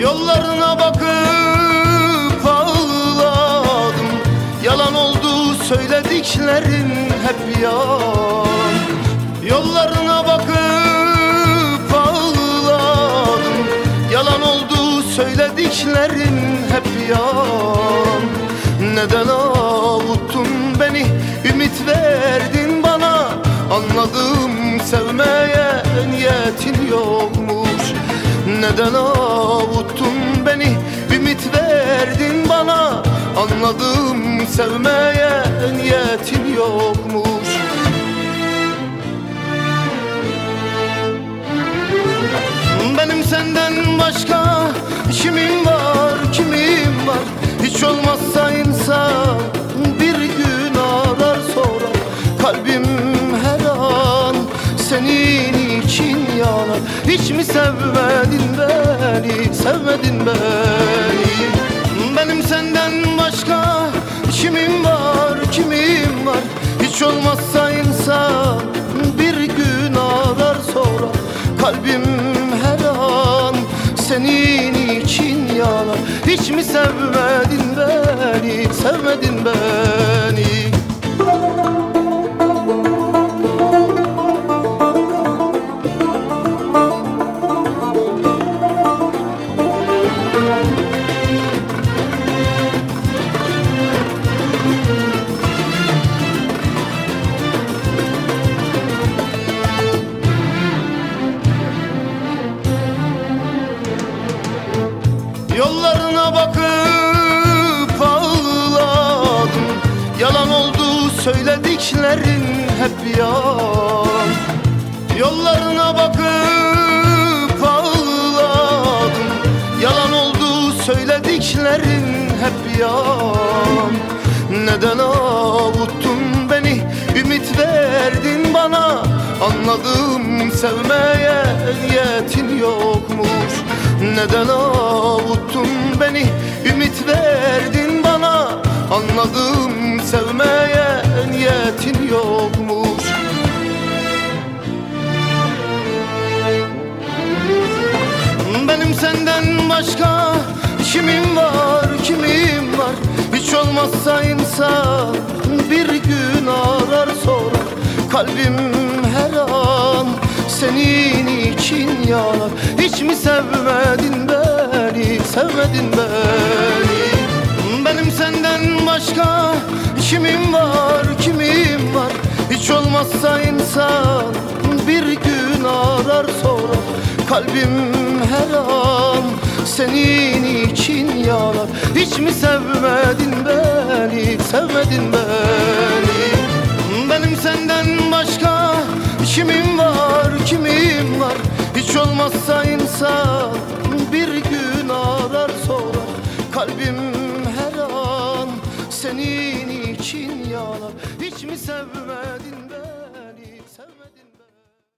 Yollarına bakıp ağladım. Yalan oldu söylediklerin hep yalan. Yollarına bakıp ağladım. Yalan oldu söylediklerin hep yalan. Neden avuttun beni? Ümit verdin bana. Anladım sevmeye niyetin yokmuş neden avuttun beni? Ümit verdin bana. Anladım sevmeye niyetin yokmuş Benim Hiç mi sevmedin beni, sevmedin beni? Benim senden başka kimim var, kimim var? Hiç olmazsa insan bir gün arar sonra Kalbim her an senin için yanar. Hiç mi sevmedin beni, sevmedin beni Yollarına bakıp ağladım. Yalan oldu söylediklerin hep yalan. Yollarına bakıp ağladım. Yalan oldu söylediklerin hep yalan. Neden avuttun beni? Ümit verdin bana. Anladım sevmeye niyetin yokmuş Neden avuttun beni? Ümit verdin bana. Anladım sevmeye niyetin yokmuş. Benim senden başka kimim var, kimim var? Hiç olmazsa insan bir gün arar sonra. Kalbim her an senin için yanar. Hiç mi sevmedin beni, sevmedin beni. Benim senden başka kimim var, kimim var? Hiç olmazsa insan bir gün arar sonra. Kalbim her an senin için yanar. Hiç mi sevmedin beni, sevmedin beni Hiç mi sevmedin?